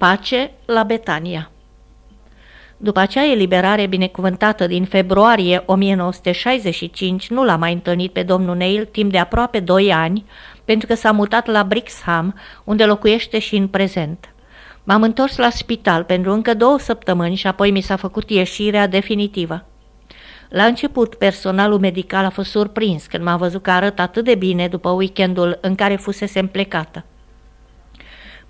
Pace la Betania După acea eliberare binecuvântată din februarie 1965, nu l-a mai întâlnit pe domnul Neil timp de aproape doi ani, pentru că s-a mutat la Brixham, unde locuiește și în prezent. M-am întors la spital pentru încă două săptămâni și apoi mi s-a făcut ieșirea definitivă. La început, personalul medical a fost surprins când m-a văzut că arăt atât de bine după weekendul în care fusesem plecată.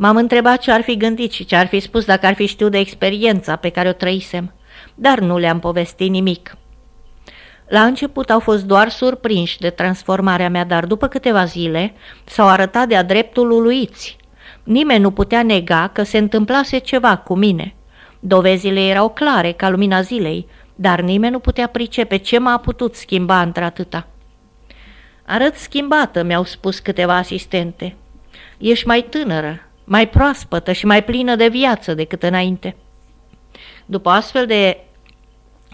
M-am întrebat ce ar fi gândit și ce ar fi spus dacă ar fi știut de experiența pe care o trăisem, dar nu le-am povestit nimic. La început au fost doar surprinși de transformarea mea, dar după câteva zile s-au arătat de-a dreptul uluiți. Nimeni nu putea nega că se întâmplase ceva cu mine. Dovezile erau clare ca lumina zilei, dar nimeni nu putea pricepe ce m-a putut schimba într-atâta. Arăt schimbată, mi-au spus câteva asistente. Ești mai tânără, mai proaspătă și mai plină de viață decât înainte. După astfel de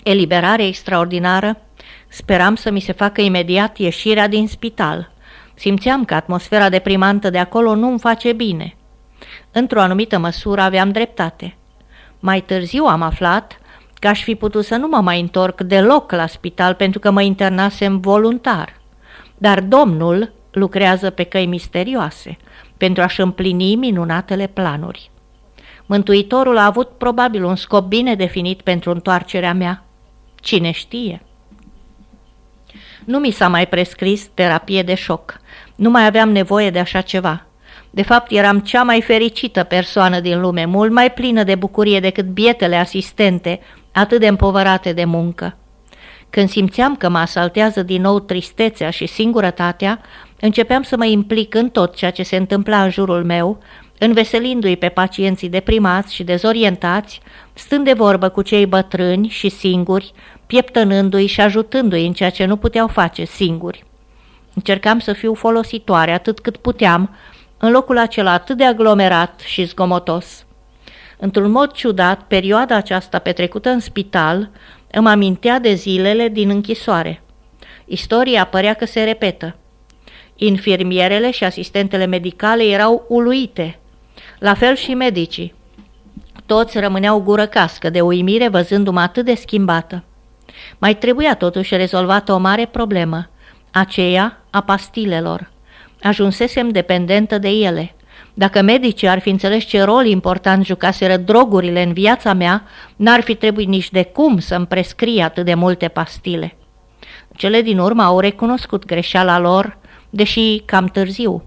eliberare extraordinară, speram să mi se facă imediat ieșirea din spital. Simțeam că atmosfera deprimantă de acolo nu îmi face bine. Într-o anumită măsură aveam dreptate. Mai târziu am aflat că aș fi putut să nu mă mai întorc deloc la spital pentru că mă internasem voluntar. Dar Domnul lucrează pe căi misterioase pentru a-și împlini minunatele planuri. Mântuitorul a avut probabil un scop bine definit pentru întoarcerea mea. Cine știe? Nu mi s-a mai prescris terapie de șoc. Nu mai aveam nevoie de așa ceva. De fapt, eram cea mai fericită persoană din lume, mult mai plină de bucurie decât bietele asistente, atât de împovărate de muncă. Când simțeam că mă asaltează din nou tristețea și singurătatea, începeam să mă implic în tot ceea ce se întâmpla în jurul meu, înveselindu-i pe pacienții deprimați și dezorientați, stând de vorbă cu cei bătrâni și singuri, pieptănându-i și ajutându-i în ceea ce nu puteau face singuri. Încercam să fiu folositoare atât cât puteam, în locul acela atât de aglomerat și zgomotos. Într-un mod ciudat, perioada aceasta petrecută în spital îmi amintea de zilele din închisoare. Istoria părea că se repetă. Infirmierele și asistentele medicale erau uluite, la fel și medicii. Toți rămâneau gură cască de uimire văzându-mă atât de schimbată. Mai trebuia totuși rezolvată o mare problemă, aceea a pastilelor. Ajunsesem dependentă de ele. Dacă medicii ar fi înțeles ce rol important jucaseră drogurile în viața mea, n-ar fi trebuit nici de cum să-mi prescrie atât de multe pastile. Cele din urmă au recunoscut greșeala lor, deși cam târziu.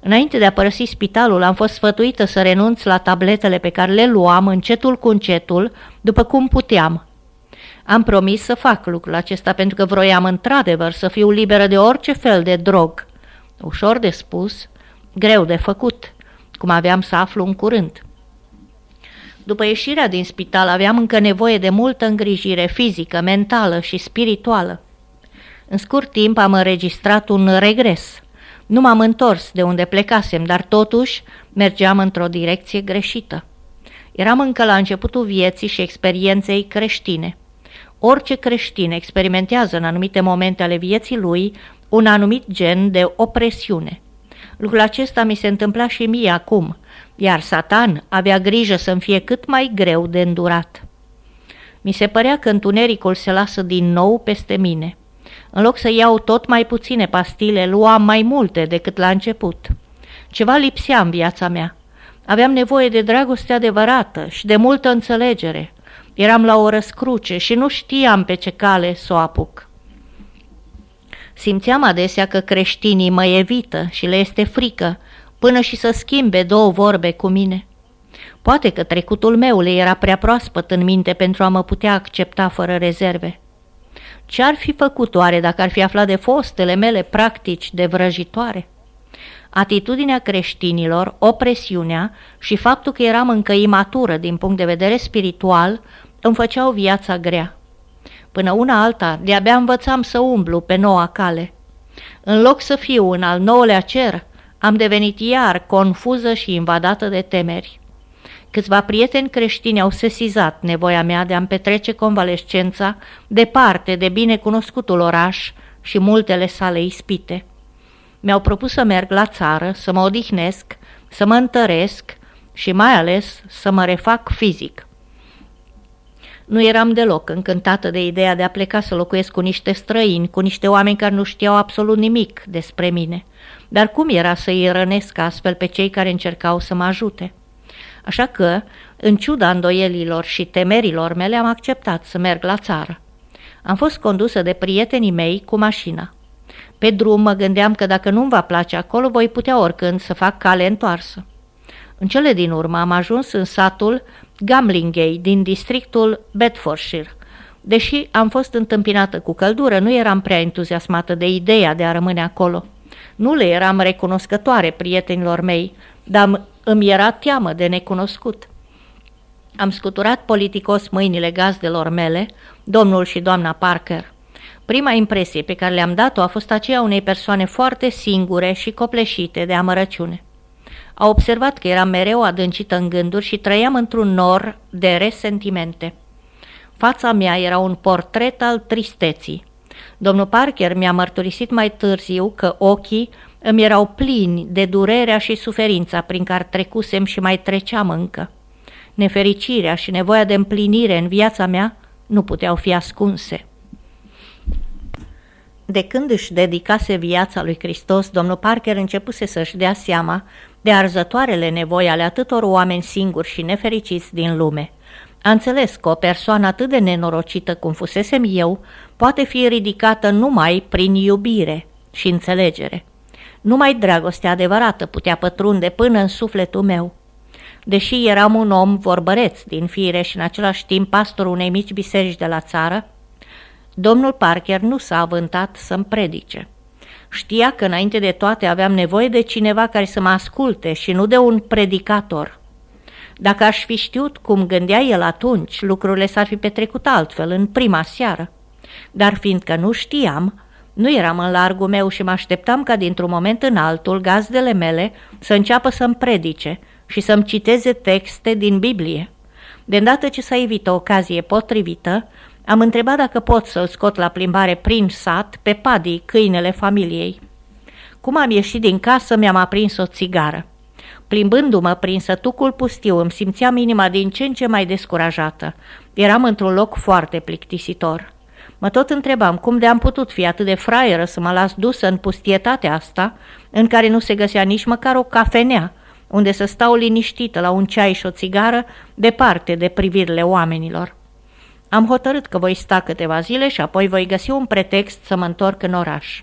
Înainte de a părăsi spitalul, am fost sfătuită să renunț la tabletele pe care le luam încetul cu încetul, după cum puteam. Am promis să fac lucrul acesta pentru că vroiam într-adevăr să fiu liberă de orice fel de drog. Ușor de spus, greu de făcut, cum aveam să aflu în curând. După ieșirea din spital aveam încă nevoie de multă îngrijire fizică, mentală și spirituală. În scurt timp am înregistrat un regres. Nu m-am întors de unde plecasem, dar totuși mergeam într-o direcție greșită. Eram încă la începutul vieții și experienței creștine. Orice creștin experimentează în anumite momente ale vieții lui un anumit gen de opresiune. Lucrul acesta mi se întâmpla și mie acum, iar Satan avea grijă să-mi fie cât mai greu de îndurat. Mi se părea că întunericul se lasă din nou peste mine. În loc să iau tot mai puține pastile, luam mai multe decât la început. Ceva lipsea în viața mea. Aveam nevoie de dragoste adevărată și de multă înțelegere. Eram la o răscruce și nu știam pe ce cale să o apuc. Simțeam adesea că creștinii mă evită și le este frică, până și să schimbe două vorbe cu mine. Poate că trecutul meu le era prea proaspăt în minte pentru a mă putea accepta fără rezerve. Ce ar fi făcut oare dacă ar fi aflat de fostele mele practici de vrăjitoare? Atitudinea creștinilor, opresiunea și faptul că eram încă imatură din punct de vedere spiritual îmi făceau viața grea. Până una alta, de-abia învățam să umblu pe noua cale. În loc să fiu în al nouălea cer, am devenit iar confuză și invadată de temeri. Câțiva prieteni creștini au sesizat nevoia mea de a-mi petrece convalescența departe de binecunoscutul oraș și multele sale ispite. Mi-au propus să merg la țară, să mă odihnesc, să mă întăresc și mai ales să mă refac fizic. Nu eram deloc încântată de ideea de a pleca să locuiesc cu niște străini, cu niște oameni care nu știau absolut nimic despre mine. Dar cum era să îi rănesc astfel pe cei care încercau să mă ajute? Așa că, în ciuda îndoielilor și temerilor mele, am acceptat să merg la țară. Am fost condusă de prietenii mei cu mașina. Pe drum mă gândeam că dacă nu-mi va place acolo, voi putea oricând să fac cale întoarsă. În cele din urmă am ajuns în satul Gamlingay din districtul Bedfordshire. Deși am fost întâmpinată cu căldură, nu eram prea entuziasmată de ideea de a rămâne acolo. Nu le eram recunoscătoare prietenilor mei, dar îmi era teamă de necunoscut. Am scuturat politicos mâinile gazdelor mele, domnul și doamna Parker. Prima impresie pe care le-am dat-o a fost aceea unei persoane foarte singure și copleșite de amărăciune. A observat că eram mereu adâncită în gânduri și trăiam într-un nor de resentimente. Fața mea era un portret al tristeții. Domnul Parker mi-a mărturisit mai târziu că ochii îmi erau plini de durerea și suferința prin care trecusem și mai treceam încă. Nefericirea și nevoia de împlinire în viața mea nu puteau fi ascunse. De când își dedicase viața lui Hristos, domnul Parker începuse să-și dea seama de arzătoarele nevoi ale atâtor oameni singuri și nefericiți din lume. A înțeles că o persoană atât de nenorocită cum fusesem eu poate fi ridicată numai prin iubire și înțelegere. Numai dragostea adevărată putea pătrunde până în sufletul meu. Deși eram un om vorbăreț din fire și în același timp pastorul unei mici biserici de la țară, domnul Parker nu s-a avântat să-mi predice. Știa că înainte de toate aveam nevoie de cineva care să mă asculte și nu de un predicator. Dacă aș fi știut cum gândea el atunci, lucrurile s-ar fi petrecut altfel în prima seară. Dar fiindcă nu știam, nu eram în largul meu și mă așteptam ca dintr-un moment în altul gazdele mele să înceapă să-mi predice și să-mi citeze texte din Biblie. De îndată ce s-a evit o ocazie potrivită, am întrebat dacă pot să-l scot la plimbare prin sat pe Paddy, câinele familiei. Cum am ieșit din casă, mi-am aprins o țigară. Plimbându-mă prin sătucul pustiu, îmi simțeam inima din ce în ce mai descurajată. Eram într-un loc foarte plictisitor. Mă tot întrebam cum de am putut fi atât de fraieră să mă las dusă în pustietatea asta, în care nu se găsea nici măcar o cafenea, unde să stau liniștită la un ceai și o țigară, departe de privirile oamenilor. Am hotărât că voi sta câteva zile și apoi voi găsi un pretext să mă întorc în oraș.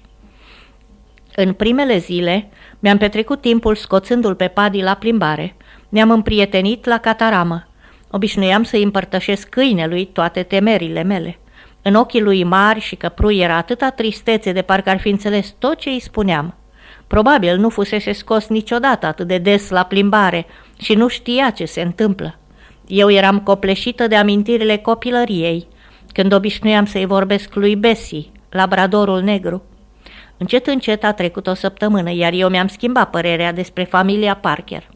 În primele zile mi-am petrecut timpul scoțându-l pe Padi la plimbare. Ne-am împrietenit la cataramă. Obișnuiam să-i împărtășesc câinelui toate temerile mele. În ochii lui mari și căprui era atâta tristețe de parcă ar fi înțeles tot ce îi spuneam. Probabil nu fusese scos niciodată atât de des la plimbare și nu știa ce se întâmplă. Eu eram copleșită de amintirile copilăriei, când obișnuiam să-i vorbesc lui Bessie, labradorul negru. Încet, încet a trecut o săptămână, iar eu mi-am schimbat părerea despre familia Parker.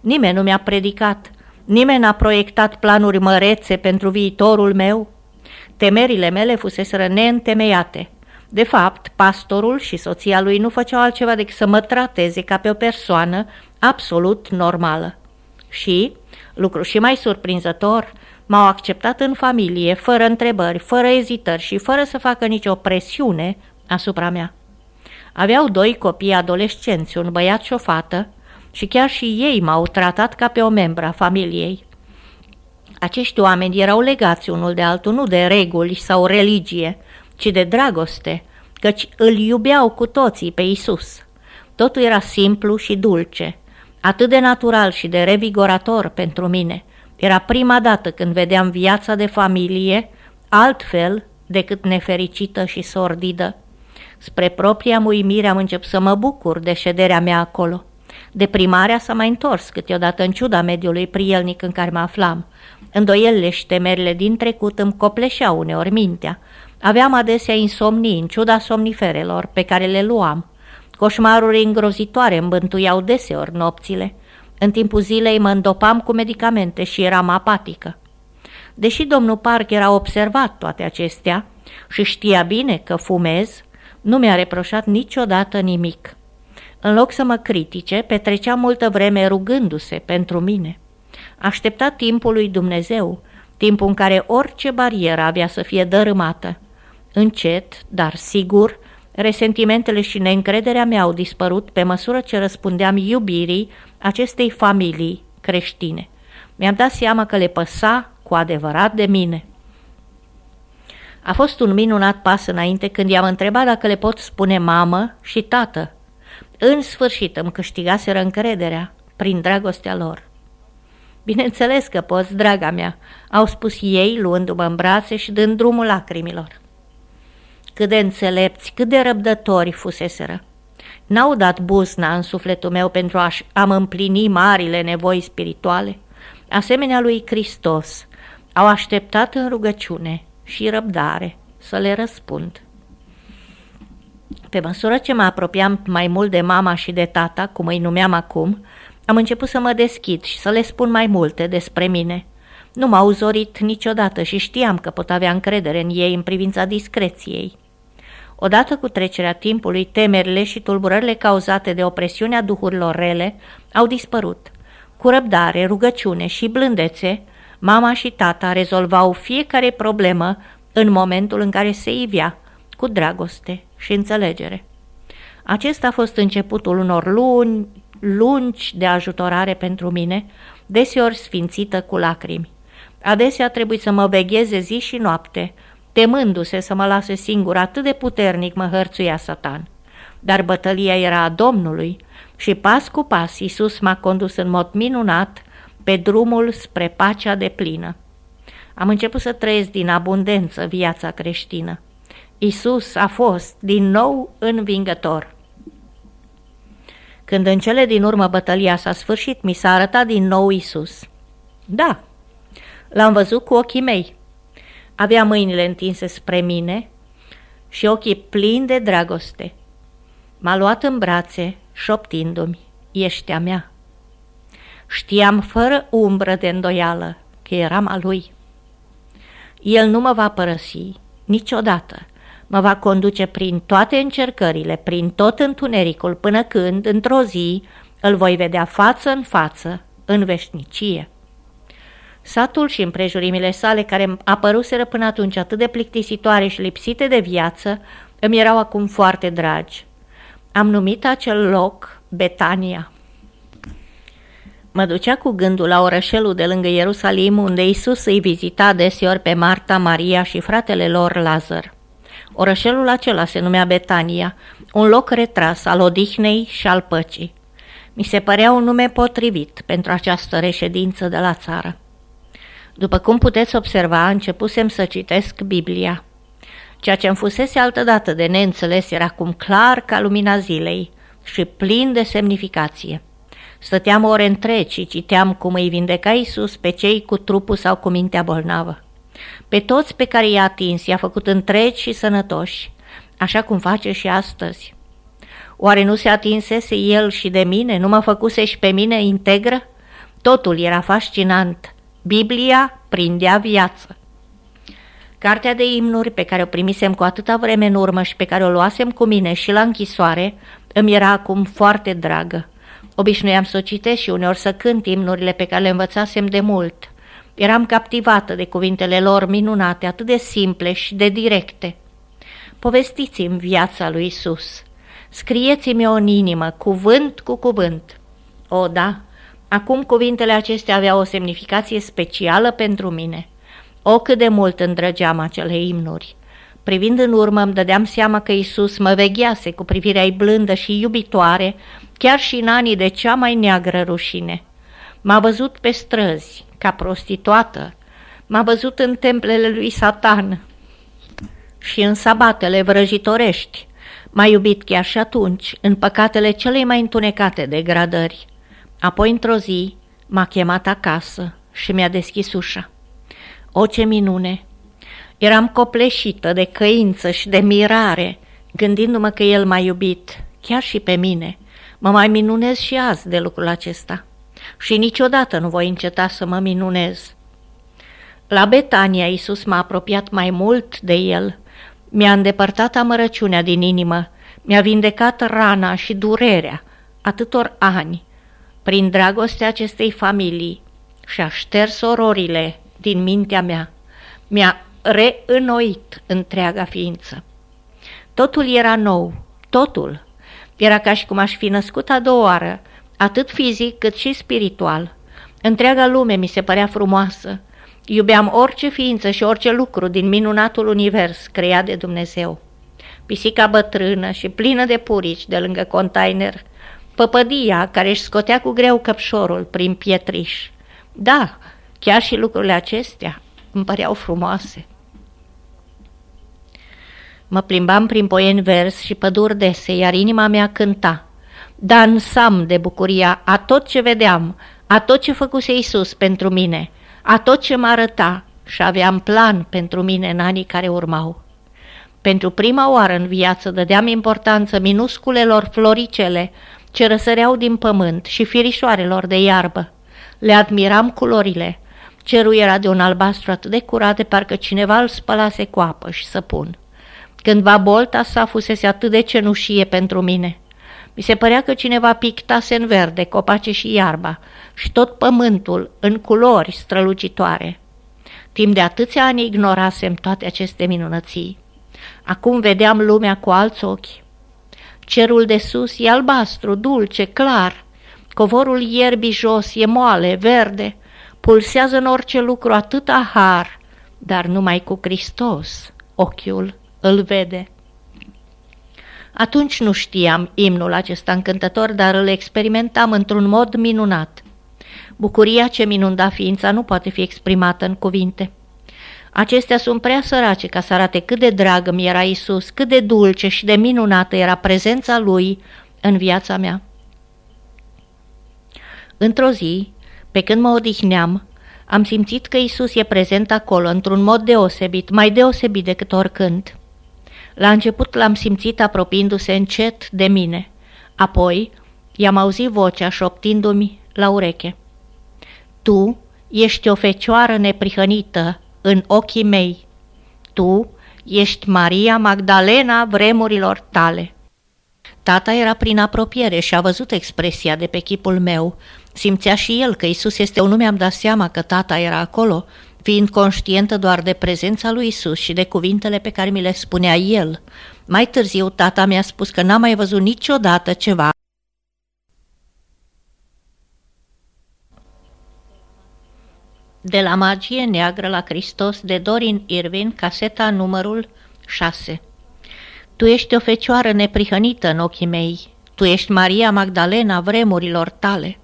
Nimeni nu mi-a predicat, nimeni n-a proiectat planuri mărețe pentru viitorul meu. Temerile mele fuseseră neîntemeiate. De fapt, pastorul și soția lui nu făceau altceva decât să mă trateze ca pe o persoană absolut normală. Și, lucru și mai surprinzător, m-au acceptat în familie, fără întrebări, fără ezitări și fără să facă nicio presiune asupra mea. Aveau doi copii adolescenți, un băiat și o fată, și chiar și ei m-au tratat ca pe o membra familiei. Acești oameni erau legați unul de altul nu de reguli sau religie, ci de dragoste, căci îl iubeau cu toții pe Isus. Totul era simplu și dulce, atât de natural și de revigorator pentru mine. Era prima dată când vedeam viața de familie altfel decât nefericită și sordidă. Spre propria muimire am început să mă bucur de șederea mea acolo. Deprimarea s-a mai întors câteodată în ciuda mediului prielnic în care mă aflam. Îndoielile și temerile din trecut îmi copleșeau uneori mintea. Aveam adesea insomnii în ciuda somniferelor pe care le luam. Coșmaruri îngrozitoare îmi bântuiau deseori nopțile. În timpul zilei mă îndopam cu medicamente și eram apatică. Deși domnul Parker a observat toate acestea și știa bine că fumez, nu mi-a reproșat niciodată nimic. În loc să mă critique, petrecea multă vreme rugându-se pentru mine. Aștepta timpul lui Dumnezeu, timpul în care orice barieră avea să fie dărâmată. Încet, dar sigur, resentimentele și neîncrederea mea au dispărut pe măsură ce răspundeam iubirii acestei familii creștine. Mi-am dat seama că le păsa cu adevărat de mine. A fost un minunat pas înainte când i-am întrebat dacă le pot spune mamă și tată. În sfârșit îmi câștigaseră încrederea prin dragostea lor. Bineînțeles că poți, draga mea, au spus ei, luându-mă în brațe și dând drumul lacrimilor. Cât de înțelepți, cât de răbdători fuseseră. N-au dat buzna în sufletul meu pentru a-mi împlini marile nevoi spirituale. Asemenea lui Hristos, au așteptat în rugăciune și răbdare să le răspund. Pe măsură ce mă apropiam mai mult de mama și de tata, cum îi numeam acum, am început să mă deschid și să le spun mai multe despre mine. Nu m-au zorit niciodată și știam că pot avea încredere în ei în privința discreției. Odată cu trecerea timpului, temerile și tulburările cauzate de opresiunea duhurilor rele au dispărut. Cu răbdare, rugăciune și blândețe, mama și tata rezolvau fiecare problemă în momentul în care se ivea, cu dragoste și înțelegere. Acesta a fost începutul unor luni, lungi de ajutorare pentru mine, deseori sfințită cu lacrimi. Adesea trebuie să mă vegheze zi și noapte, temându-se să mă lase singur, atât de puternic mă hărțuia satan. Dar bătălia era a Domnului și pas cu pas Iisus m-a condus în mod minunat pe drumul spre pacea de plină. Am început să trăiesc din abundență viața creștină. Isus a fost din nou învingător. Când în cele din urmă bătălia s-a sfârșit, mi s-a arătat din nou Isus. Da, l-am văzut cu ochii mei. Avea mâinile întinse spre mine și ochii plini de dragoste. M-a luat în brațe, șoptindu-mi, ești a mea. Știam fără umbră de îndoială că eram a lui. El nu mă va părăsi niciodată. Mă va conduce prin toate încercările, prin tot întunericul, până când, într-o zi, îl voi vedea față în față, în veșnicie. Satul și împrejurimile sale, care apăruseră până atunci atât de plictisitoare și lipsite de viață, îmi erau acum foarte dragi. Am numit acel loc Betania. Mă ducea cu gândul la orășelul de lângă Ierusalim, unde Isus îi vizita deseori pe Marta, Maria și fratele lor Lazar. Orășelul acela se numea Betania, un loc retras al odihnei și al păcii. Mi se părea un nume potrivit pentru această reședință de la țară. După cum puteți observa, începusem să citesc Biblia. Ceea ce îmi fusese altădată de neînțeles era acum clar ca lumina zilei și plin de semnificație. Stăteam ore întregi și citeam cum îi vindeca Iisus pe cei cu trupul sau cu mintea bolnavă. Pe toți pe care i-a atins, i-a făcut întregi și sănătoși, așa cum face și astăzi. Oare nu se atinsese el și de mine? Nu mă făcuse și pe mine integră? Totul era fascinant. Biblia prindea viață. Cartea de imnuri pe care o primisem cu atâta vreme în urmă și pe care o luasem cu mine și la închisoare îmi era acum foarte dragă. Obișnuiam să o citesc și uneori să cânt imnurile pe care le învățasem de mult. Eram captivată de cuvintele lor minunate, atât de simple și de directe. Povestiți-mi viața lui Isus. Scrieți-mi-o în inimă, cuvânt cu cuvânt. O, da, acum cuvintele acestea aveau o semnificație specială pentru mine. O, cât de mult îndrăgeam acele imnuri. Privind în urmă, îmi dădeam seama că Isus mă veghease cu privirea ei blândă și iubitoare, chiar și în anii de cea mai neagră rușine. M-a văzut pe străzi, ca prostituată, m-a văzut în templele lui Satan și în sabatele vrăjitorești. M-a iubit chiar și atunci, în păcatele cele mai întunecate degradări. Apoi, într-o zi, m-a chemat acasă și mi-a deschis ușa. O, ce minune! Eram copleșită de căință și de mirare, gândindu-mă că el m-a iubit, chiar și pe mine. Mă mai minunez și azi de lucrul acesta și niciodată nu voi înceta să mă minunez. La Betania, Iisus m-a apropiat mai mult de el, mi-a îndepărtat amărăciunea din inimă, mi-a vindecat rana și durerea, atâtor ani, prin dragostea acestei familii și-a șters ororile din mintea mea, mi-a reînnoit întreaga ființă. Totul era nou, totul. Era ca și cum aș fi născut a doua oară, atât fizic cât și spiritual. Întreaga lume mi se părea frumoasă. Iubeam orice ființă și orice lucru din minunatul univers creat de Dumnezeu. Pisica bătrână și plină de purici de lângă container, păpădia care își scotea cu greu căpșorul prin pietriș. Da, chiar și lucrurile acestea îmi păreau frumoase. Mă plimbam prin poieni vers și păduri dese, iar inima mea cânta. Dansam de bucuria a tot ce vedeam, a tot ce făcuse Iisus pentru mine, a tot ce mă arăta și aveam plan pentru mine în anii care urmau. Pentru prima oară în viață dădeam importanță minusculelor floricele ce răsăreau din pământ și firișoarelor de iarbă. Le admiram culorile. Cerul era de un albastru atât de curat de parcă cineva îl spălase cu apă și săpun. Cândva bolta sa fusese atât de cenușie pentru mine. Mi se părea că cineva pictase în verde copace și iarba și tot pământul în culori strălucitoare. Timp de atâția ani ignorasem toate aceste minunății. Acum vedeam lumea cu alți ochi. Cerul de sus e albastru, dulce, clar. Covorul ierbii jos e moale, verde. Pulsează în orice lucru atâta har, dar numai cu Hristos ochiul îl vede. Atunci nu știam imnul acesta încântător, dar îl experimentam într-un mod minunat. Bucuria ce minunda ființa nu poate fi exprimată în cuvinte. Acestea sunt prea sărace ca să arate cât de drag mi era Isus, cât de dulce și de minunată era prezența Lui în viața mea. Într-o zi, pe când mă odihneam, am simțit că Isus e prezent acolo într-un mod deosebit, mai deosebit decât oricând. La început l-am simțit apropiindu-se încet de mine. Apoi i-am auzit vocea șoptindu-mi la ureche. Tu ești o fecioară neprihănită în ochii mei. Tu ești Maria Magdalena vremurilor tale. Tata era prin apropiere și a văzut expresia de pe chipul meu. Simțea și el că Isus este un nume, am dat seama că tata era acolo, fiind conștientă doar de prezența lui Isus și de cuvintele pe care mi le spunea el. Mai târziu, tata mi-a spus că n-a mai văzut niciodată ceva De la magie neagră la Hristos de Dorin Irvin, caseta numărul 6 Tu ești o fecioară neprihănită în ochii mei, tu ești Maria Magdalena vremurilor tale.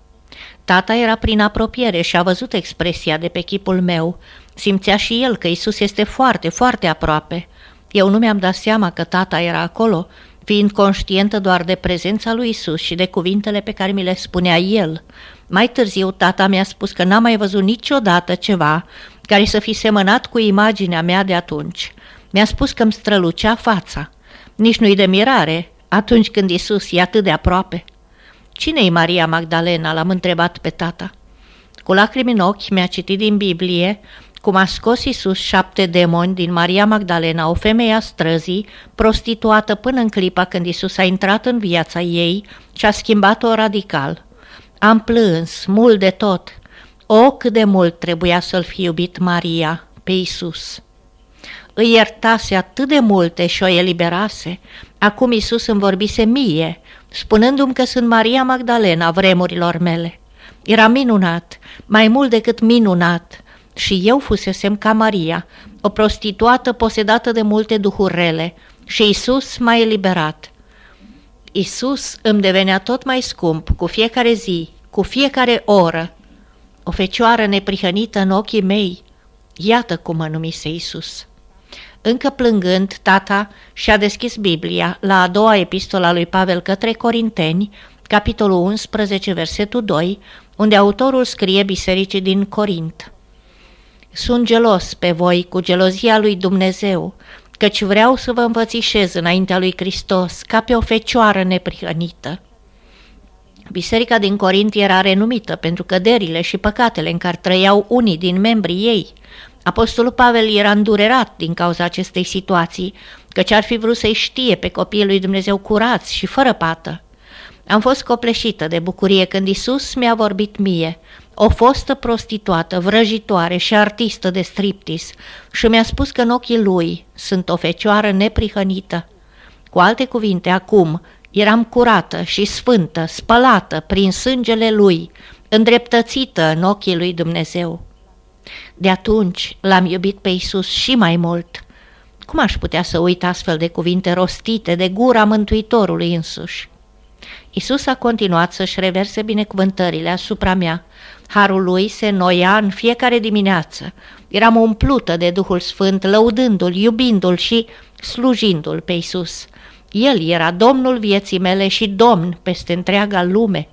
Tata era prin apropiere și a văzut expresia de pe chipul meu. Simțea și el că Isus este foarte, foarte aproape. Eu nu mi-am dat seama că tata era acolo, fiind conștientă doar de prezența lui Isus și de cuvintele pe care mi le spunea el. Mai târziu, tata mi-a spus că n-a mai văzut niciodată ceva care să fi semănat cu imaginea mea de atunci. Mi-a spus că îmi strălucea fața. Nici nu-i de mirare atunci când Isus e atât de aproape. Cine-i Maria Magdalena?" l-am întrebat pe tata. Cu lacrimi în ochi mi-a citit din Biblie cum a scos Isus șapte demoni din Maria Magdalena, o femeie a străzii, prostituată până în clipa când Isus a intrat în viața ei și a schimbat-o radical. Am plâns, mult de tot. O, cât de mult trebuia să-l fi iubit Maria pe Isus. Îi iertase atât de multe și o eliberase. Acum Isus îmi vorbise mie, spunându-mi că sunt Maria Magdalena vremurilor mele. Era minunat, mai mult decât minunat, și eu fusesem ca Maria, o prostituată posedată de multe duhuri rele, și Isus m-a eliberat. Isus îmi devenea tot mai scump cu fiecare zi, cu fiecare oră. O fecioară neprihănită în ochii mei, iată cum mă numise Isus. Încă plângând, tata și-a deschis Biblia la a doua epistola lui Pavel către Corinteni, capitolul 11, versetul 2, unde autorul scrie bisericii din Corint. Sunt gelos pe voi cu gelozia lui Dumnezeu, căci vreau să vă învățișez înaintea lui Hristos ca pe o fecioară neprihănită. Biserica din Corint era renumită pentru căderile și păcatele în care trăiau unii din membrii ei. Apostolul Pavel era îndurerat din cauza acestei situații, căci ar fi vrut să-i știe pe copiii lui Dumnezeu curați și fără pată. Am fost copleșită de bucurie când Isus mi-a vorbit mie, o fostă prostituată, vrăjitoare și artistă de striptis, și mi-a spus că în ochii lui sunt o fecioară neprihănită. Cu alte cuvinte, acum eram curată și sfântă, spălată prin sângele lui, îndreptățită în ochii lui Dumnezeu. De atunci l-am iubit pe Isus și mai mult. Cum aș putea să uit astfel de cuvinte rostite de gura Mântuitorului însuși? Isus a continuat să-și reverse binecuvântările asupra mea. Harul lui se noia în fiecare dimineață. Eram umplută de Duhul Sfânt, lăudându-l, iubindu-l și slujindu-l pe Isus. El era Domnul vieții mele și Domn peste întreaga lume.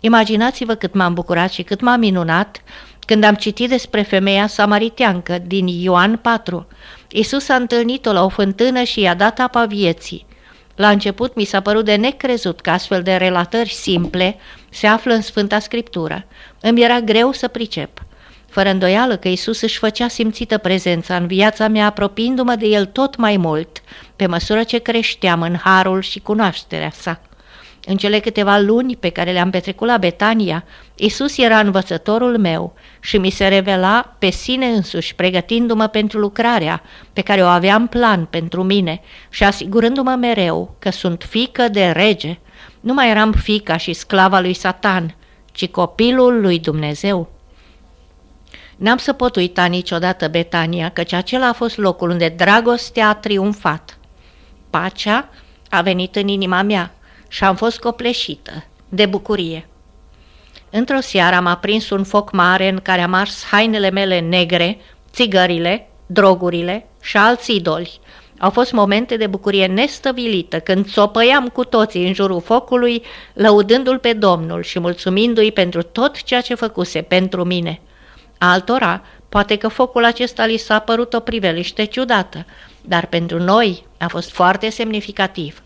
Imaginați-vă cât m-am bucurat și cât m-am minunat când am citit despre femeia samariteancă din Ioan 4. Isus a întâlnit-o la o fântână și i-a dat apa vieții. La început mi s-a părut de necrezut că astfel de relatări simple se află în Sfânta Scriptură. Îmi era greu să pricep. Fără îndoială că Isus își făcea simțită prezența în viața mea, apropiindu-mă de El tot mai mult, pe măsură ce creșteam în harul și cunoașterea sa. În cele câteva luni pe care le-am petrecut la Betania, Isus era învățătorul meu și mi se revela pe sine însuși, pregătindu-mă pentru lucrarea pe care o aveam plan pentru mine și asigurându-mă mereu că sunt fică de rege. Nu mai eram fica și sclava lui Satan, ci copilul lui Dumnezeu. N-am să pot uita niciodată Betania, căci acela a fost locul unde dragostea a triumfat. Pacea a venit în inima mea și am fost copleșită de bucurie. Într-o seară am aprins un foc mare în care am ars hainele mele negre, țigările, drogurile și alți idoli. Au fost momente de bucurie nestăvilită când țopăiam cu toții în jurul focului, lăudându-l pe Domnul și mulțumindu-i pentru tot ceea ce făcuse pentru mine. Altora, poate că focul acesta li s-a părut o priveliște ciudată, dar pentru noi a fost foarte semnificativ.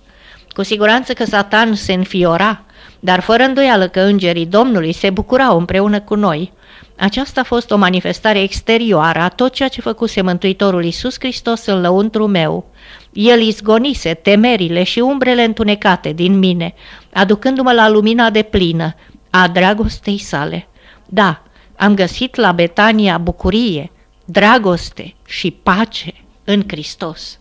Cu siguranță că Satan se înfiora, dar fără îndoială că îngerii Domnului se bucurau împreună cu noi. Aceasta a fost o manifestare exterioară a tot ceea ce făcuse Mântuitorul Iisus Hristos în lăuntru meu. El izgonise temerile și umbrele întunecate din mine, aducându-mă la lumina de plină a dragostei sale. Da, am găsit la Betania bucurie, dragoste și pace în Hristos.